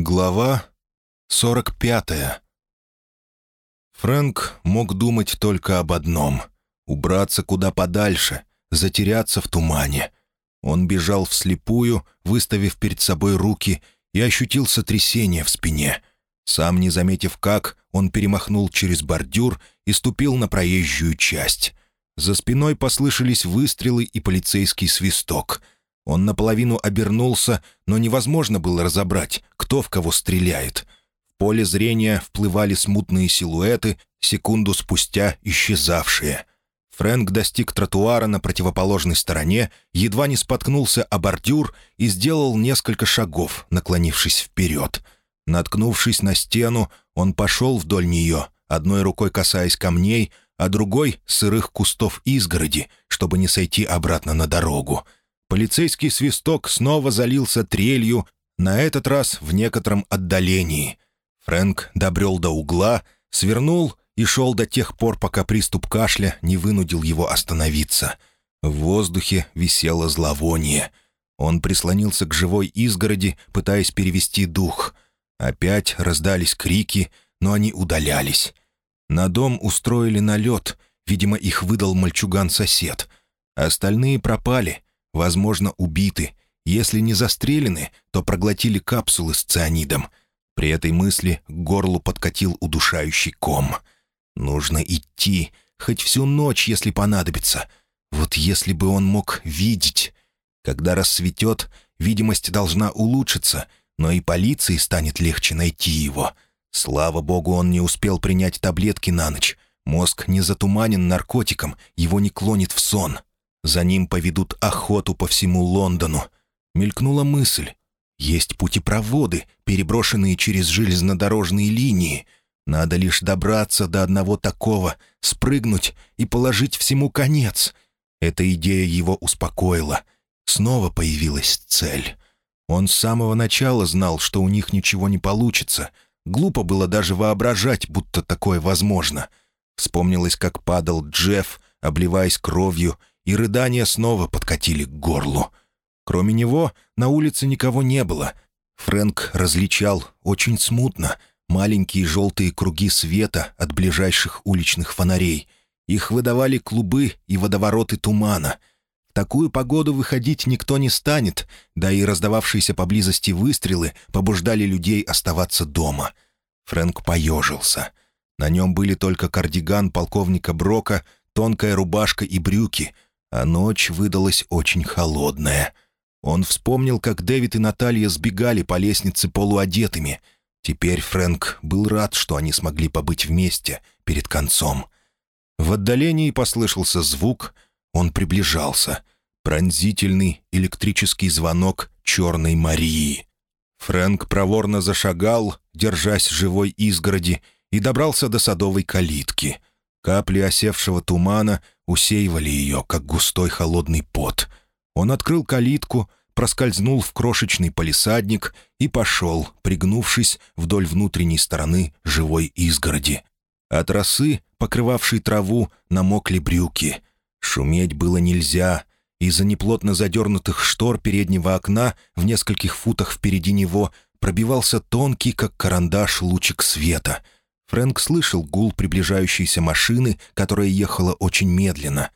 Глава 45 Фрэнк мог думать только об одном — убраться куда подальше, затеряться в тумане. Он бежал вслепую, выставив перед собой руки, и ощутил сотрясение в спине. Сам не заметив как, он перемахнул через бордюр и ступил на проезжую часть. За спиной послышались выстрелы и полицейский свисток — он наполовину обернулся, но невозможно было разобрать, кто в кого стреляет. В поле зрения вплывали смутные силуэты, секунду спустя исчезавшие. Фрэнк достиг тротуара на противоположной стороне, едва не споткнулся о бордюр и сделал несколько шагов, наклонившись вперед. Наткнувшись на стену, он пошел вдоль нее, одной рукой касаясь камней, а другой — сырых кустов изгороди, чтобы не сойти обратно на дорогу — Полицейский свисток снова залился трелью, на этот раз в некотором отдалении. Фрэнк добрел до угла, свернул и шел до тех пор, пока приступ кашля не вынудил его остановиться. В воздухе висело зловоние. Он прислонился к живой изгороди, пытаясь перевести дух. Опять раздались крики, но они удалялись. На дом устроили налет, видимо, их выдал мальчуган-сосед. Остальные пропали — возможно, убиты. Если не застрелены, то проглотили капсулы с цианидом. При этой мысли к горлу подкатил удушающий ком. Нужно идти, хоть всю ночь, если понадобится. Вот если бы он мог видеть. Когда рассветет, видимость должна улучшиться, но и полиции станет легче найти его. Слава богу, он не успел принять таблетки на ночь. Мозг не затуманен наркотиком, его не клонит в сон. За ним поведут охоту по всему Лондону. Мелькнула мысль. Есть путепроводы, переброшенные через железнодорожные линии. Надо лишь добраться до одного такого, спрыгнуть и положить всему конец. Эта идея его успокоила. Снова появилась цель. Он с самого начала знал, что у них ничего не получится. Глупо было даже воображать, будто такое возможно. Вспомнилось, как падал Джефф, обливаясь кровью, и рыдания снова подкатили к горлу. Кроме него на улице никого не было. Фрэнк различал очень смутно маленькие желтые круги света от ближайших уличных фонарей. Их выдавали клубы и водовороты тумана. В такую погоду выходить никто не станет, да и раздававшиеся поблизости выстрелы побуждали людей оставаться дома. Фрэнк поежился. На нем были только кардиган полковника Брока, тонкая рубашка и брюки — а ночь выдалась очень холодная. Он вспомнил, как Дэвид и Наталья сбегали по лестнице полуодетыми. Теперь Фрэнк был рад, что они смогли побыть вместе перед концом. В отдалении послышался звук, он приближался. Пронзительный электрический звонок Черной Марии. Фрэнк проворно зашагал, держась живой изгороди, и добрался до садовой калитки. Капли осевшего тумана усеивали ее, как густой холодный пот. Он открыл калитку, проскользнул в крошечный палисадник и пошел, пригнувшись вдоль внутренней стороны живой изгороди. От росы, покрывавшей траву, намокли брюки. Шуметь было нельзя. Из-за неплотно задернутых штор переднего окна в нескольких футах впереди него пробивался тонкий, как карандаш, лучик света — Фрэнк слышал гул приближающейся машины, которая ехала очень медленно.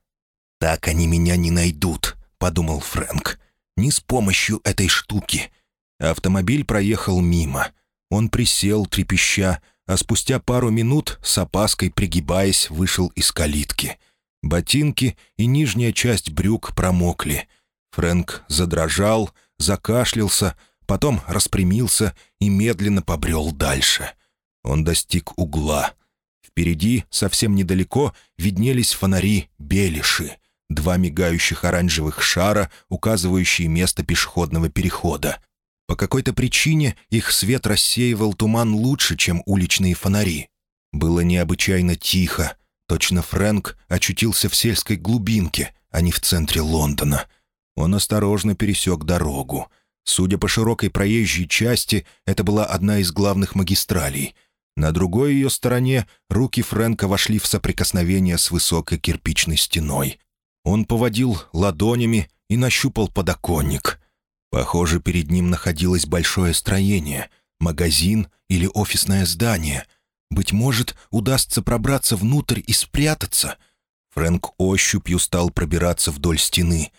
«Так они меня не найдут», — подумал Фрэнк. «Не с помощью этой штуки». Автомобиль проехал мимо. Он присел, трепеща, а спустя пару минут, с опаской пригибаясь, вышел из калитки. Ботинки и нижняя часть брюк промокли. Фрэнк задрожал, закашлялся, потом распрямился и медленно побрел дальше — он достиг угла. Впереди, совсем недалеко, виднелись фонари Белиши, два мигающих оранжевых шара, указывающие место пешеходного перехода. По какой-то причине их свет рассеивал туман лучше, чем уличные фонари. Было необычайно тихо. Точно Фрэнк очутился в сельской глубинке, а не в центре Лондона. Он осторожно пересек дорогу. Судя по широкой проезжей части, это была одна из главных магистралей — на другой ее стороне руки Фрэнка вошли в соприкосновение с высокой кирпичной стеной. Он поводил ладонями и нащупал подоконник. Похоже, перед ним находилось большое строение. магазин или офисное здание. Быть может, удастся пробраться внутрь и спрятаться. Фрэнк ощупью стал пробираться вдоль стены.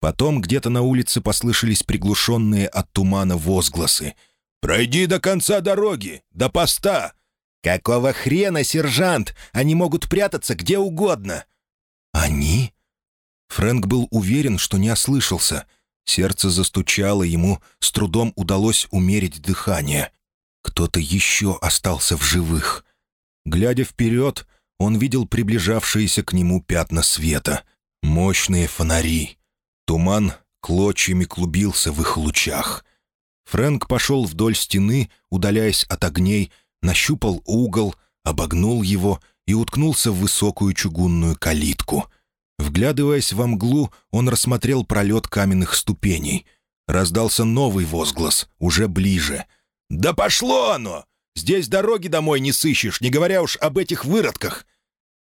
Потом где-то на улице послышались приглушенные от тумана возгласы. «Пройди до конца дороги, до поста!» «Какого хрена, сержант? Они могут прятаться где угодно!» «Они?» Фрэнк был уверен, что не ослышался. Сердце застучало, ему с трудом удалось умерить дыхание. Кто-то еще остался в живых. Глядя вперед, он видел приближавшиеся к нему пятна света. Мощные фонари. Туман клочьями клубился в их лучах. Фрэнк пошел вдоль стены, удаляясь от огней, нащупал угол, обогнул его и уткнулся в высокую чугунную калитку — Вглядываясь во мглу, он рассмотрел пролет каменных ступеней. Раздался новый возглас, уже ближе. «Да пошло оно! Здесь дороги домой не сыщешь, не говоря уж об этих выродках!»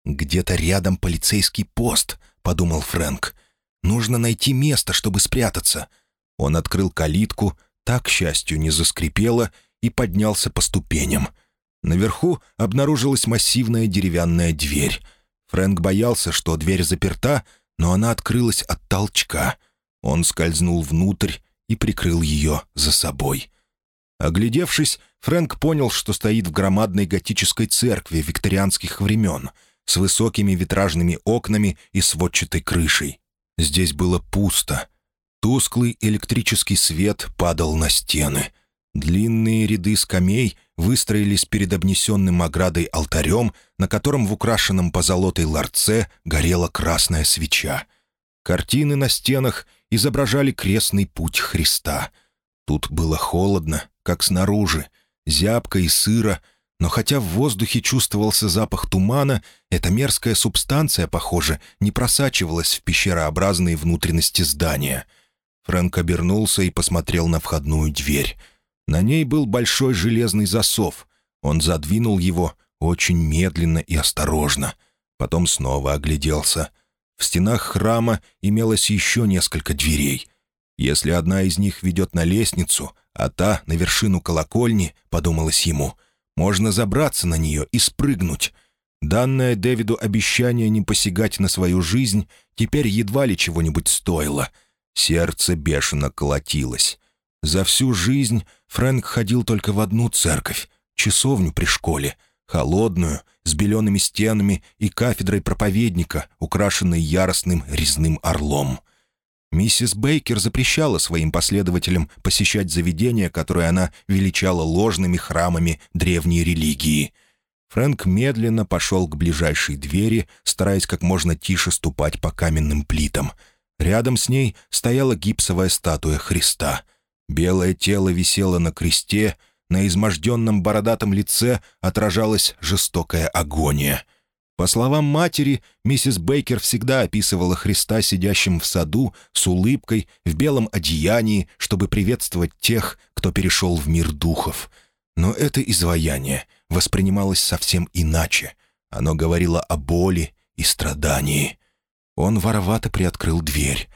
«Где-то рядом полицейский пост», — подумал Фрэнк. «Нужно найти место, чтобы спрятаться». Он открыл калитку, так, к счастью, не заскрипело, и поднялся по ступеням. Наверху обнаружилась массивная деревянная дверь — Фрэнк боялся, что дверь заперта, но она открылась от толчка. Он скользнул внутрь и прикрыл ее за собой. Оглядевшись, Фрэнк понял, что стоит в громадной готической церкви викторианских времен с высокими витражными окнами и сводчатой крышей. Здесь было пусто. Тусклый электрический свет падал на стены. Длинные ряды скамей выстроились перед обнесенным оградой алтарем, на котором в украшенном позолотой ларце горела красная свеча. Картины на стенах изображали крестный путь Христа. Тут было холодно, как снаружи, зябко и сыро, но хотя в воздухе чувствовался запах тумана, эта мерзкая субстанция, похоже, не просачивалась в пещерообразные внутренности здания. Фрэнк обернулся и посмотрел на входную дверь — на ней был большой железный засов. Он задвинул его очень медленно и осторожно. Потом снова огляделся. В стенах храма имелось еще несколько дверей. Если одна из них ведет на лестницу, а та — на вершину колокольни, подумалось ему, можно забраться на нее и спрыгнуть. Данное Дэвиду обещание не посягать на свою жизнь теперь едва ли чего-нибудь стоило. Сердце бешено колотилось. За всю жизнь Фрэнк ходил только в одну церковь, часовню при школе, холодную, с белеными стенами и кафедрой проповедника, украшенной яростным резным орлом. Миссис Бейкер запрещала своим последователям посещать заведения, которые она величала ложными храмами древней религии. Фрэнк медленно пошел к ближайшей двери, стараясь как можно тише ступать по каменным плитам. Рядом с ней стояла гипсовая статуя Христа — Белое тело висело на кресте, на изможденном бородатом лице отражалась жестокая агония. По словам матери, миссис Бейкер всегда описывала Христа сидящим в саду с улыбкой, в белом одеянии, чтобы приветствовать тех, кто перешел в мир духов. Но это изваяние воспринималось совсем иначе. Оно говорило о боли и страдании. Он воровато приоткрыл дверь.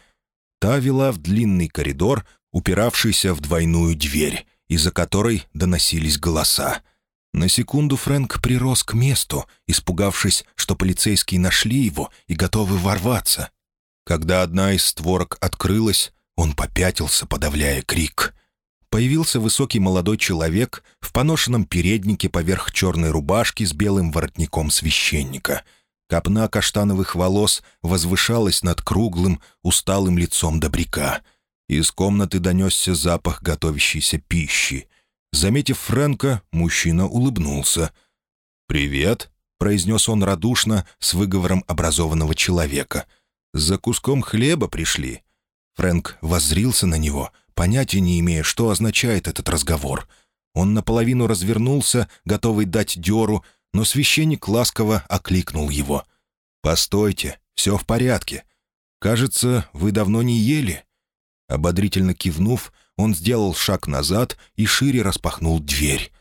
Та вела в длинный коридор, упиравшийся в двойную дверь, из-за которой доносились голоса. На секунду Фрэнк прирос к месту, испугавшись, что полицейские нашли его и готовы ворваться. Когда одна из створок открылась, он попятился, подавляя крик. Появился высокий молодой человек в поношенном переднике поверх черной рубашки с белым воротником священника. Копна каштановых волос возвышалась над круглым, усталым лицом добряка — из комнаты донесся запах готовящейся пищи. Заметив Фрэнка, мужчина улыбнулся. «Привет», — произнес он радушно, с выговором образованного человека. «За куском хлеба пришли». Фрэнк воззрился на него, понятия не имея, что означает этот разговор. Он наполовину развернулся, готовый дать дёру, но священник ласково окликнул его. «Постойте, все в порядке. Кажется, вы давно не ели». Ободрительно кивнув, он сделал шаг назад и шире распахнул дверь.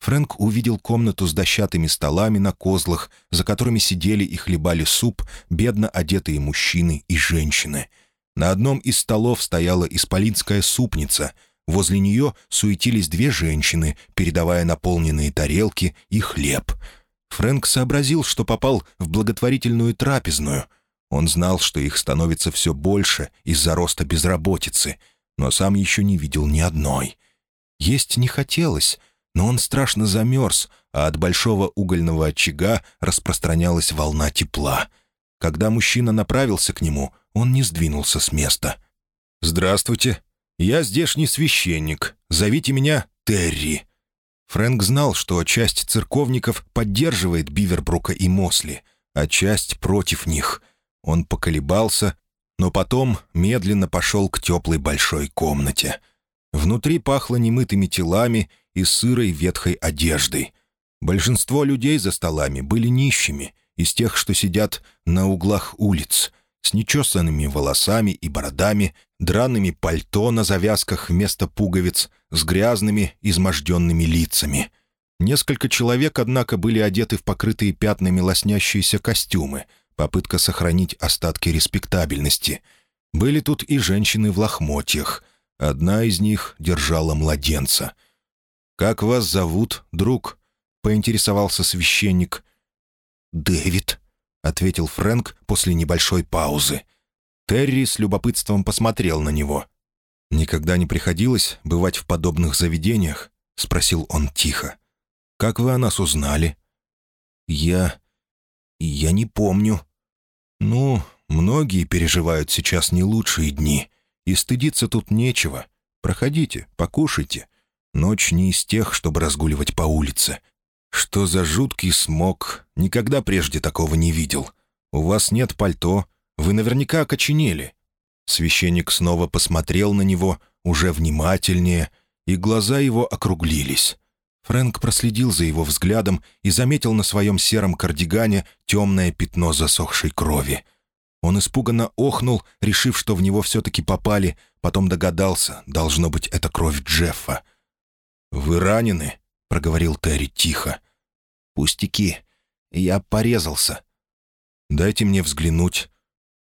Фрэнк увидел комнату с дощатыми столами на козлах, за которыми сидели и хлебали суп бедно одетые мужчины и женщины. На одном из столов стояла исполинская супница. Возле нее суетились две женщины, передавая наполненные тарелки и хлеб. Фрэнк сообразил, что попал в благотворительную трапезную. Он знал, что их становится все больше из-за роста безработицы, но сам еще не видел ни одной. Есть не хотелось, но он страшно замерз, а от большого угольного очага распространялась волна тепла. Когда мужчина направился к нему, он не сдвинулся с места. «Здравствуйте. Я здешний священник. Зовите меня Терри». Фрэнк знал, что часть церковников поддерживает Бивербрука и Мосли, а часть против них. Он поколебался, но потом медленно пошел к теплой большой комнате. Внутри пахло немытыми телами и сырой ветхой одеждой. Большинство людей за столами были нищими, из тех, что сидят на углах улиц, с нечесанными волосами и бородами, драными пальто на завязках вместо пуговиц, с грязными, изможденными лицами. Несколько человек, однако, были одеты в покрытые пятнами лоснящиеся костюмы, попытка сохранить остатки респектабельности. Были тут и женщины в лохмотьях. Одна из них держала младенца. «Как вас зовут, друг?» — поинтересовался священник. «Дэвид», — ответил Фрэнк после небольшой паузы. Терри с любопытством посмотрел на него. «Никогда не приходилось бывать в подобных заведениях?» — спросил он тихо. «Как вы о нас узнали?» «Я... я не помню». «Ну, многие переживают сейчас не лучшие дни, и стыдиться тут нечего. Проходите, покушайте. Ночь не из тех, чтобы разгуливать по улице. «Что за жуткий смог? Никогда прежде такого не видел. У вас нет пальто. Вы наверняка окоченели». Священник снова посмотрел на него, уже внимательнее, и глаза его округлились. Фрэнк проследил за его взглядом и заметил на своем сером кардигане темное пятно засохшей крови. Он испуганно охнул, решив, что в него все-таки попали, потом догадался, должно быть, это кровь Джеффа. «Вы ранены?» проговорил Терри тихо. «Пустяки. Я порезался». «Дайте мне взглянуть».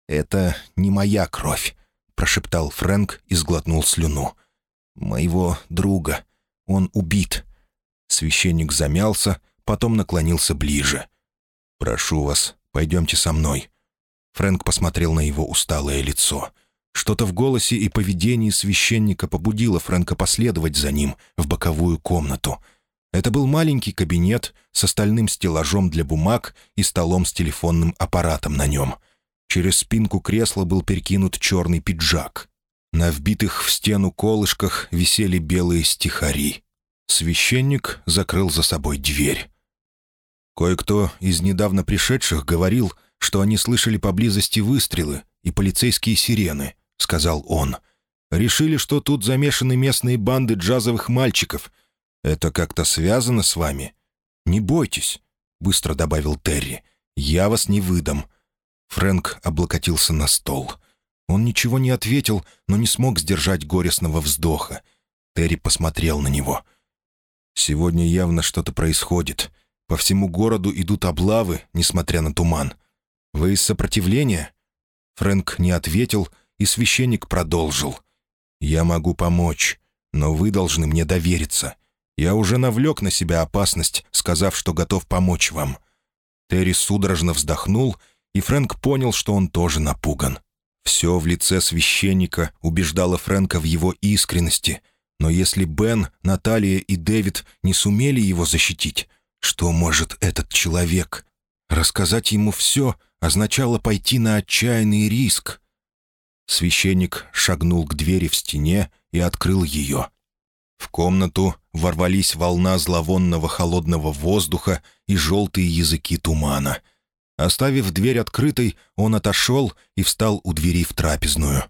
«Это не моя кровь», — прошептал Фрэнк и сглотнул слюну. «Моего друга. Он убит». Священник замялся, потом наклонился ближе. «Прошу вас, пойдемте со мной». Фрэнк посмотрел на его усталое лицо. Что-то в голосе и поведении священника побудило Фрэнка последовать за ним в боковую комнату — это был маленький кабинет с остальным стеллажом для бумаг и столом с телефонным аппаратом на нем. Через спинку кресла был перекинут черный пиджак. На вбитых в стену колышках висели белые стихари. Священник закрыл за собой дверь. Кое-кто из недавно пришедших говорил, что они слышали поблизости выстрелы и полицейские сирены, — сказал он. Решили, что тут замешаны местные банды джазовых мальчиков — «Это как-то связано с вами?» «Не бойтесь», — быстро добавил Терри. «Я вас не выдам». Фрэнк облокотился на стол. Он ничего не ответил, но не смог сдержать горестного вздоха. Терри посмотрел на него. «Сегодня явно что-то происходит. По всему городу идут облавы, несмотря на туман. Вы из сопротивления?» Фрэнк не ответил, и священник продолжил. «Я могу помочь, но вы должны мне довериться. Я уже навлек на себя опасность, сказав, что готов помочь вам». Терри судорожно вздохнул, и Фрэнк понял, что он тоже напуган. Все в лице священника убеждало Фрэнка в его искренности. Но если Бен, Наталья и Дэвид не сумели его защитить, что может этот человек? Рассказать ему все означало пойти на отчаянный риск. Священник шагнул к двери в стене и открыл ее. В комнату ворвались волна зловонного холодного воздуха и желтые языки тумана. Оставив дверь открытой, он отошел и встал у двери в трапезную.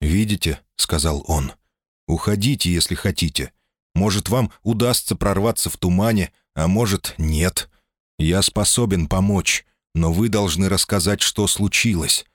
«Видите», — сказал он, — «уходите, если хотите. Может, вам удастся прорваться в тумане, а может, нет. Я способен помочь, но вы должны рассказать, что случилось».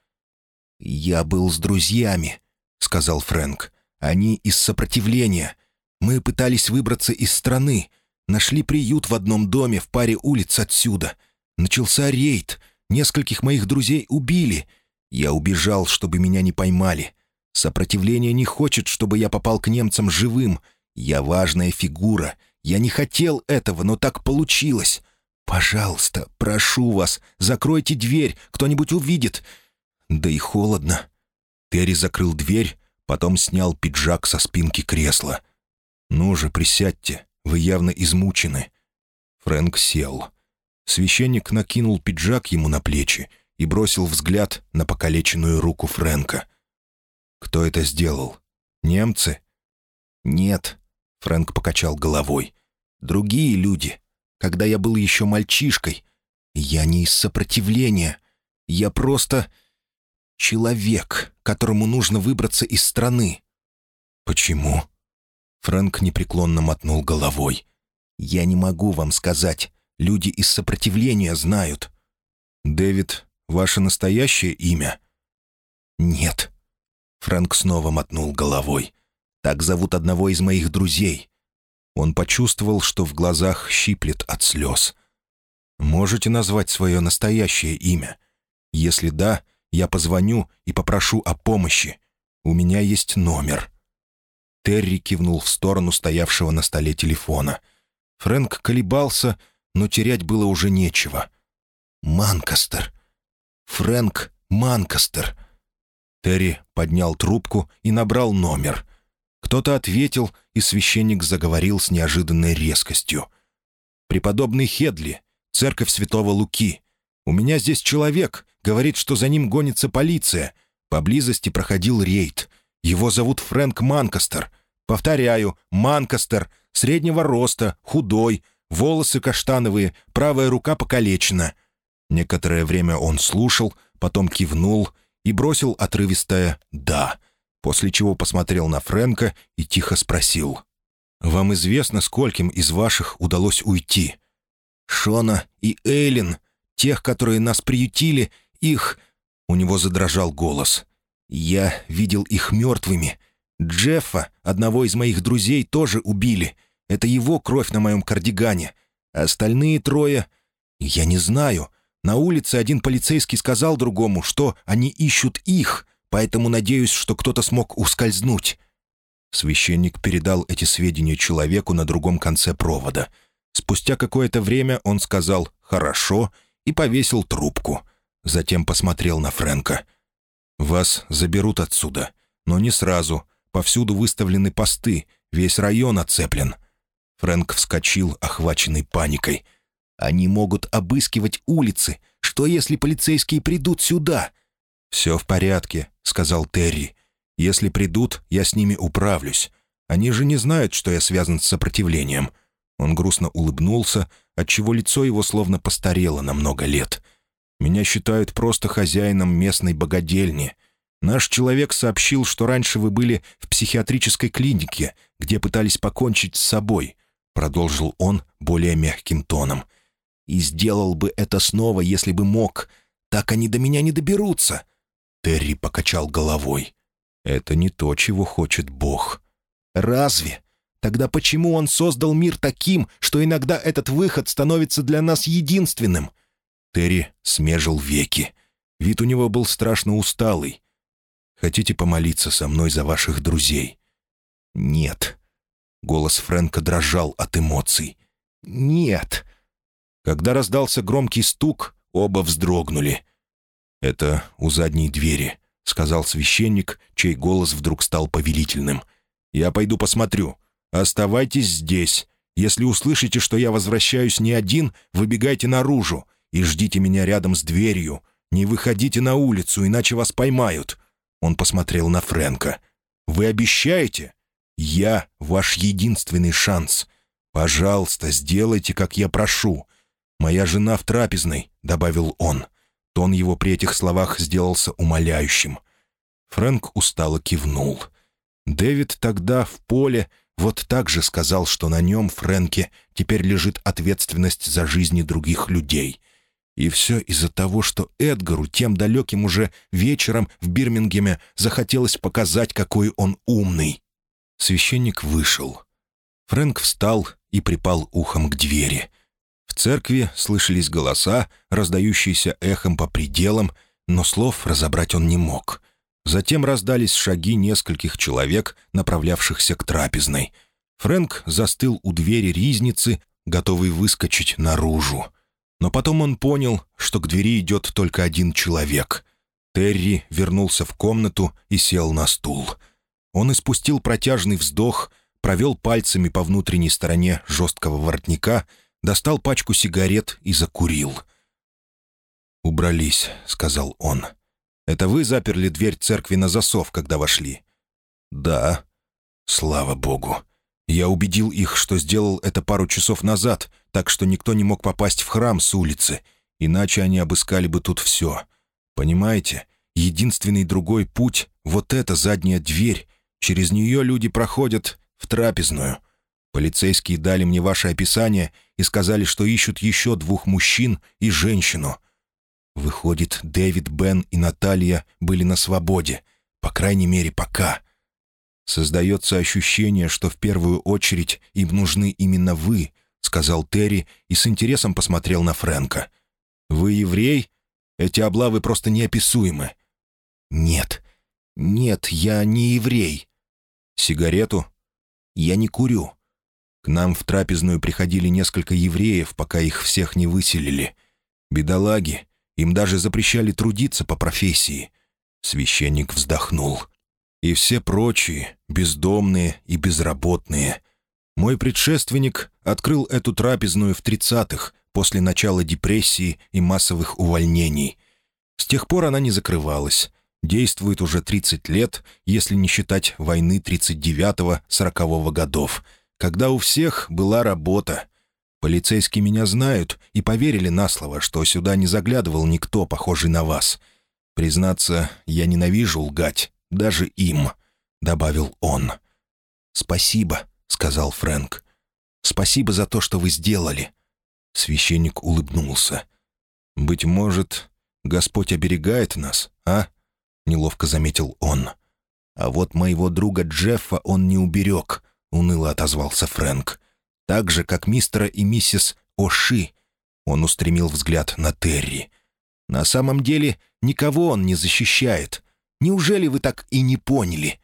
«Я был с друзьями», — сказал Фрэнк. «Они из сопротивления. Мы пытались выбраться из страны, нашли приют в одном доме в паре улиц отсюда. Начался рейд, нескольких моих друзей убили. Я убежал, чтобы меня не поймали. Сопротивление не хочет, чтобы я попал к немцам живым. Я важная фигура. Я не хотел этого, но так получилось. Пожалуйста, прошу вас, закройте дверь, кто-нибудь увидит. Да и холодно». Терри закрыл дверь, потом снял пиджак со спинки кресла. «Ну же, присядьте, вы явно измучены». Фрэнк сел. Священник накинул пиджак ему на плечи и бросил взгляд на покалеченную руку Фрэнка. «Кто это сделал? Немцы?» «Нет», — Фрэнк покачал головой. «Другие люди. Когда я был еще мальчишкой. Я не из сопротивления. Я просто человек, которому нужно выбраться из страны». «Почему?» Фрэнк непреклонно мотнул головой. «Я не могу вам сказать. Люди из сопротивления знают». «Дэвид, ваше настоящее имя?» «Нет». Фрэнк снова мотнул головой. «Так зовут одного из моих друзей». Он почувствовал, что в глазах щиплет от слез. «Можете назвать свое настоящее имя? Если да, я позвоню и попрошу о помощи. У меня есть номер». Терри кивнул в сторону стоявшего на столе телефона. Фрэнк колебался, но терять было уже нечего. «Манкастер! Фрэнк Манкастер!» Терри поднял трубку и набрал номер. Кто-то ответил, и священник заговорил с неожиданной резкостью. «Преподобный Хедли, церковь святого Луки. У меня здесь человек, говорит, что за ним гонится полиция. Поблизости проходил рейд. Его зовут Фрэнк Манкастер. Повторяю, Манкастер, среднего роста, худой, волосы каштановые, правая рука покалечена». Некоторое время он слушал, потом кивнул и бросил отрывистое «да», после чего посмотрел на Фрэнка и тихо спросил. «Вам известно, скольким из ваших удалось уйти?» «Шона и Эйлин, тех, которые нас приютили, их...» У него задрожал голос. Я видел их мертвыми. Джеффа, одного из моих друзей, тоже убили. Это его кровь на моем кардигане. А остальные трое... Я не знаю. На улице один полицейский сказал другому, что они ищут их, поэтому надеюсь, что кто-то смог ускользнуть. Священник передал эти сведения человеку на другом конце провода. Спустя какое-то время он сказал «хорошо» и повесил трубку. Затем посмотрел на Фрэнка. «Вас заберут отсюда, но не сразу. Повсюду выставлены посты, весь район оцеплен». Фрэнк вскочил, охваченный паникой. «Они могут обыскивать улицы. Что, если полицейские придут сюда?» «Все в порядке», — сказал Терри. «Если придут, я с ними управлюсь. Они же не знают, что я связан с сопротивлением». Он грустно улыбнулся, отчего лицо его словно постарело на много лет. Меня считают просто хозяином местной богадельни. Наш человек сообщил, что раньше вы были в психиатрической клинике, где пытались покончить с собой», — продолжил он более мягким тоном. «И сделал бы это снова, если бы мог. Так они до меня не доберутся». Терри покачал головой. «Это не то, чего хочет Бог». «Разве? Тогда почему он создал мир таким, что иногда этот выход становится для нас единственным?» Терри смежил веки. Вид у него был страшно усталый. «Хотите помолиться со мной за ваших друзей?» «Нет». Голос Фрэнка дрожал от эмоций. «Нет». Когда раздался громкий стук, оба вздрогнули. «Это у задней двери», — сказал священник, чей голос вдруг стал повелительным. «Я пойду посмотрю. Оставайтесь здесь. Если услышите, что я возвращаюсь не один, выбегайте наружу и ждите меня рядом с дверью. Не выходите на улицу, иначе вас поймают». Он посмотрел на Фрэнка. «Вы обещаете? Я ваш единственный шанс. Пожалуйста, сделайте, как я прошу. Моя жена в трапезной», — добавил он. Тон его при этих словах сделался умоляющим. Фрэнк устало кивнул. Дэвид тогда в поле вот так же сказал, что на нем, Фрэнке, теперь лежит ответственность за жизни других людей — и все из-за того, что Эдгару тем далеким уже вечером в Бирмингеме захотелось показать, какой он умный. Священник вышел. Фрэнк встал и припал ухом к двери. В церкви слышались голоса, раздающиеся эхом по пределам, но слов разобрать он не мог. Затем раздались шаги нескольких человек, направлявшихся к трапезной. Фрэнк застыл у двери ризницы, готовый выскочить наружу. Но потом он понял, что к двери идет только один человек. Терри вернулся в комнату и сел на стул. Он испустил протяжный вздох, провел пальцами по внутренней стороне жесткого воротника, достал пачку сигарет и закурил. «Убрались», — сказал он. «Это вы заперли дверь церкви на засов, когда вошли?» «Да». «Слава богу. Я убедил их, что сделал это пару часов назад, так что никто не мог попасть в храм с улицы, иначе они обыскали бы тут все. Понимаете, единственный другой путь — вот эта задняя дверь. Через нее люди проходят в трапезную. Полицейские дали мне ваше описание и сказали, что ищут еще двух мужчин и женщину. Выходит, Дэвид, Бен и Наталья были на свободе, по крайней мере, пока. Создается ощущение, что в первую очередь им нужны именно вы, сказал Терри и с интересом посмотрел на Фрэнка. «Вы еврей? Эти облавы просто неописуемы». «Нет, нет, я не еврей». «Сигарету?» «Я не курю». К нам в трапезную приходили несколько евреев, пока их всех не выселили. Бедолаги, им даже запрещали трудиться по профессии. Священник вздохнул. И все прочие, бездомные и безработные. Мой предшественник открыл эту трапезную в 30-х, после начала депрессии и массовых увольнений. С тех пор она не закрывалась. Действует уже 30 лет, если не считать войны 39-40 годов, когда у всех была работа — Полицейские меня знают и поверили на слово, что сюда не заглядывал никто, похожий на вас. Признаться, я ненавижу лгать, даже им», — добавил он. «Спасибо», — сказал Фрэнк. «Спасибо за то, что вы сделали». Священник улыбнулся. «Быть может, Господь оберегает нас, а?» — неловко заметил он. «А вот моего друга Джеффа он не уберег», — уныло отозвался Фрэнк так же, как мистера и миссис Оши. Он устремил взгляд на Терри. «На самом деле никого он не защищает. Неужели вы так и не поняли?»